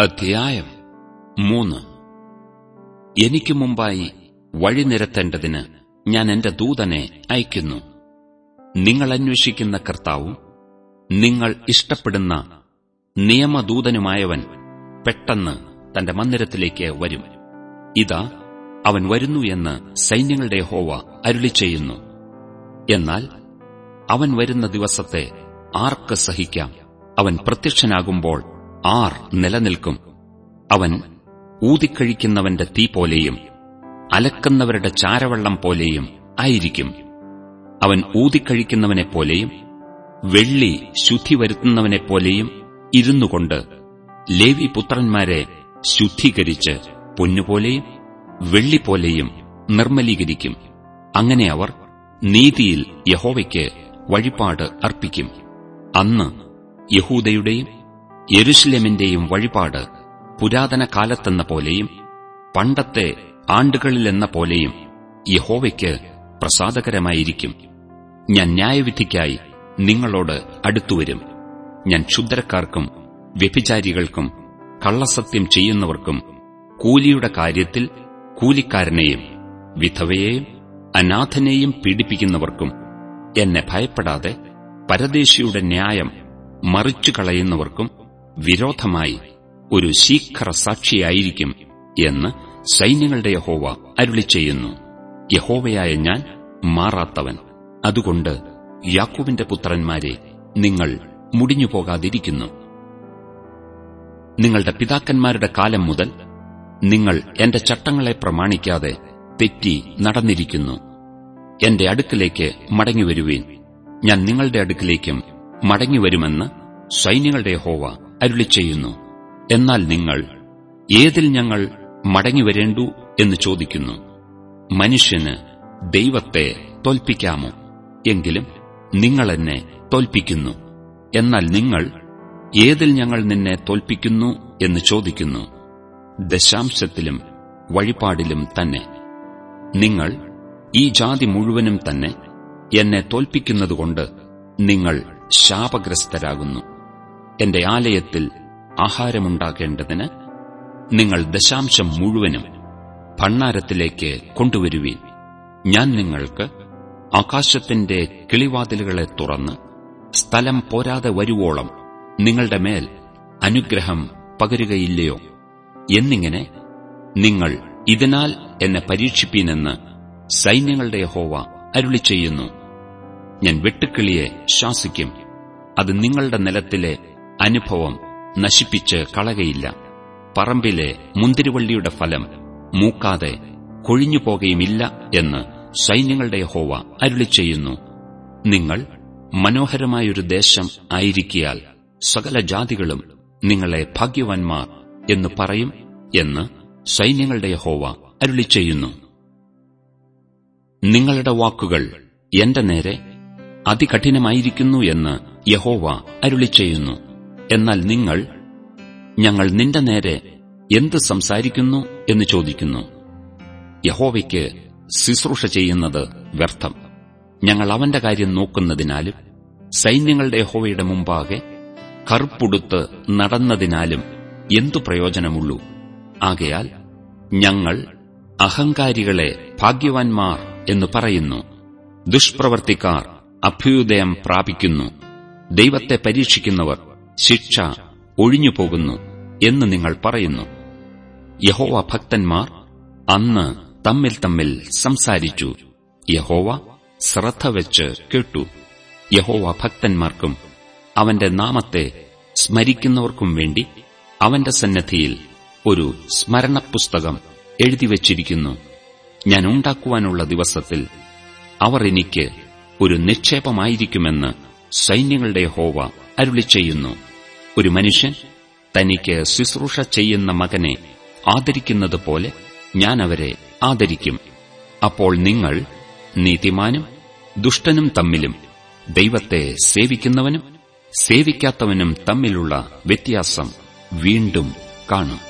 അധ്യായം മൂന്ന്. എനിക്ക് മുമ്പായി വഴി നിരത്തേണ്ടതിന് ഞാൻ എന്റെ ദൂതനെ അയക്കുന്നു. നിങ്ങൾ അന്വേഷിക്കുന്ന കർത്താവും നിങ്ങൾ ഇഷ്ടപ്പെടുന്ന നിയമദൂതനുമായവൻ പെട്ടെന്ന് തന്റെ മന്ദിരത്തിലേക്ക് വരും. ഇതാ അവൻ വരുന്നു എന്ന് സൈന്യങ്ങളുടെ ഹോവ അരുളി ചെയ്യുന്നു. എന്നാൽ അവൻ വരുന്ന ദിവസത്തെ ആർക്ക് സഹിക്കാം? അവൻ പ്രത്യക്ഷനാകുമ്പോൾ ആർ നിലനിൽക്കും. അവൻ ഊതിക്കഴിക്കുന്നവന്റെ തീ പോലെയും അലക്കുന്നവരുടെ ചാരവെള്ളം പോലെയും ആയിരിക്കും. അവൻ ഊതിക്കഴിക്കുന്നവനെപ്പോലെയും വെള്ളി ശുദ്ധി വരുത്തുന്നവനെപ്പോലെയും ഇരുന്നുകൊണ്ട് ലേവി പുത്രന്മാരെ ശുദ്ധീകരിച്ച് പൊന്നുപോലെയും വെള്ളിപ്പോലെയും നിർമ്മലീകരിക്കും. അങ്ങനെ അവർ നീതിയിൽ യഹോവയ്ക്ക് വഴിപാട് അർപ്പിക്കും. അന്ന് യഹൂദയുടെയും യെരുഷലേമിന്റെയും വഴിപാട് പുരാതന കാലത്തെന്ന പോലെയും പണ്ടത്തെ ആണ്ടുകളിലെന്ന പോലെയും യഹോവയ്ക്ക് പ്രസാദകരമായിരിക്കും. ഞാൻ ന്യായവിധിക്കായി നിങ്ങളോട് അടുത്തുവരും. ഞാൻ ക്ഷുദ്രക്കാർക്കും വ്യഭിചാരികൾക്കും കള്ളസത്യം ചെയ്യുന്നവർക്കും കൂലിയുടെ കാര്യത്തിൽ കൂലിക്കാരനെയും വിധവയെയും അനാഥനെയും പീഡിപ്പിക്കുന്നവർക്കും എന്നെ ഭയപ്പെടാതെ പരദേശിയുടെ ന്യായം മറിച്ചു കളയുന്നവർക്കും വിരോധമായി ഒരു ശീഘ്ര സാക്ഷിയായിരിക്കും എന്ന് സൈന്യങ്ങളുടെ യഹോവ അരുളി ചെയ്യുന്നു. യഹോവയായ ഞാൻ മാറാത്തവൻ. അതുകൊണ്ട് യാക്കൂബിന്റെ പുത്രന്മാരെ നിങ്ങൾ മുടിഞ്ഞു മുടിഞ്ഞുപോകാതിരിക്കുന്നു നിങ്ങളുടെ പിതാക്കന്മാരുടെ കാലം മുതൽ നിങ്ങൾ എന്റെ ചട്ടങ്ങളെ പ്രമാണിക്കാതെ തെറ്റി നടന്നിരിക്കുന്നു. എന്റെ അടുക്കിലേക്ക് മടങ്ങിവരുവീൻ. ഞാൻ നിങ്ങളുടെ അടുക്കിലേക്കും മടങ്ങിവരുമെന്ന് സൈന്യങ്ങളുടെ ഹോവ അരുളി ചെയ്യുന്നു. എന്നാൽ നിങ്ങൾ ഏതിൽ ഞങ്ങൾ മടങ്ങിവരേണ്ടു എന്ന് ചോദിക്കുന്നു? മനുഷ്യന് ദൈവത്തെ തോൽപ്പിക്കാമോ? എങ്കിലും നിങ്ങൾ എന്നെ തോൽപ്പിക്കുന്നു. എന്നാൽ നിങ്ങൾ ഏതിൽ ഞങ്ങൾ നിന്നെ തോൽപ്പിക്കുന്നു എന്ന് ചോദിക്കുന്നു? ദശാംശത്തിലും വഴിപാടിലും തന്നെ. നിങ്ങൾ ഈ ജാതി മുഴുവനും തന്നെ എന്നെ തോൽപ്പിക്കുന്നതുകൊണ്ട് നിങ്ങൾ ശാപഗ്രസ്തരാകുന്നു. എന്റെ ആലയത്തിൽ ആഹാരമുണ്ടാകേണ്ടതിന് നിങ്ങൾ ദശാംശം മുഴുവനും ഭണ്ണാരത്തിലേക്ക് കൊണ്ടുവരുവീൻ. ഞാൻ നിങ്ങൾക്ക് ആകാശത്തിന്റെ കിളിവാതിലുകളെ തുറന്ന് സ്ഥലം പോരാതെ വരുവോളം നിങ്ങളുടെ മേൽ അനുഗ്രഹം പകരുകയില്ലയോ? എന്നിങ്ങനെ നിങ്ങൾ ഇതിനാൽ എന്നെ പരീക്ഷിപ്പീനെന്ന് സൈന്യങ്ങളുടെ ഹോവ അരുളി ചെയ്യുന്നു ഞാൻ വെട്ടുക്കിളിയെ ശാസിക്കും. അത് നിങ്ങളുടെ നിലത്തിലെ അനുഭവം നശിപ്പിച്ച് കളകയില്ല. പറമ്പിലെ മുന്തിരിവള്ളിയുടെ ഫലം മൂക്കാതെ കൊഴിഞ്ഞു പോകുകയുമില്ല എന്ന് സൈന്യങ്ങളുടെ ഹോവ അരുളി ചെയ്യുന്നു. നിങ്ങൾ മനോഹരമായൊരു ദേശം ആയിരിക്കിയാൽ സകല ജാതികളും നിങ്ങളെ ഭാഗ്യവാന്മാർ എന്ന് പറയും എന്ന് സൈന്യങ്ങളുടെ ഹോവ അരുളി ചെയ്യുന്നു. നിങ്ങളുടെ വാക്കുകൾ എന്റെ നേരെ അതികഠിനമായിരിക്കുന്നു എന്ന് യഹോവ അരുളി ചെയ്യുന്നു. എന്നാൽ നിങ്ങൾ ഞങ്ങൾ നിന്റെ നേരെ എന്ത് സംസാരിക്കുന്നു എന്ന് ചോദിക്കുന്നു. യഹോവയ്ക്ക് ശുശ്രൂഷ ചെയ്യുന്നത് വ്യർത്ഥം. ഞങ്ങൾ അവന്റെ കാര്യം നോക്കുന്നതിനാലും സൈന്യങ്ങളുടെ യഹോവയുടെ മുമ്പാകെ കറുപ്പുടുത്ത് നടന്നതിനാലും എന്തു പ്രയോജനമുള്ളൂ? ആകയാൽ ഞങ്ങൾ അഹങ്കാരികളെ ഭാഗ്യവാൻമാർ എന്ന് പറയുന്നു. ദുഷ്പ്രവർത്തിക്കാർ അഭ്യുദയം പ്രാപിക്കുന്നു. ദൈവത്തെ പരീക്ഷിക്കുന്നവർ ശിക്ഷ ഒഴിഞ്ഞുപോകുന്നു എന്ന് നിങ്ങൾ പറയുന്നു. യഹോവ ഭക്തന്മാർ അന്ന് തമ്മിൽ തമ്മിൽ സംസാരിച്ചു. യഹോവ ശ്രദ്ധ വെച്ച് കേട്ടു. യഹോവ ഭക്തന്മാർക്കും അവന്റെ നാമത്തെ സ്മരിക്കുന്നവർക്കും വേണ്ടി അവന്റെ സന്നദ്ധിയിൽ ഒരു സ്മരണപുസ്തകം എഴുതിവച്ചിരിക്കുന്നു ഞാൻ ഉണ്ടാക്കുവാനുള്ള ദിവസത്തിൽ അവർ എനിക്ക് ഒരു നിക്ഷേപമായിരിക്കുമെന്ന് സൈന്യങ്ങളുടെ ഹോവ അരുളി ചെയ്യുന്നു ഒരു മനുഷ്യൻ തനിക്ക് ശുശ്രൂഷ ചെയ്യുന്ന മകനെ ആദരിക്കുന്നത് പോലെ ഞാൻ അവരെ ആദരിക്കും. അപ്പോൾ നിങ്ങൾ നീതിമാനും ദുഷ്ടനും തമ്മിലും ദൈവത്തെ സേവിക്കുന്നവനും സേവിക്കാത്തവനും തമ്മിലുള്ള വ്യത്യാസം വീണ്ടും കാണും.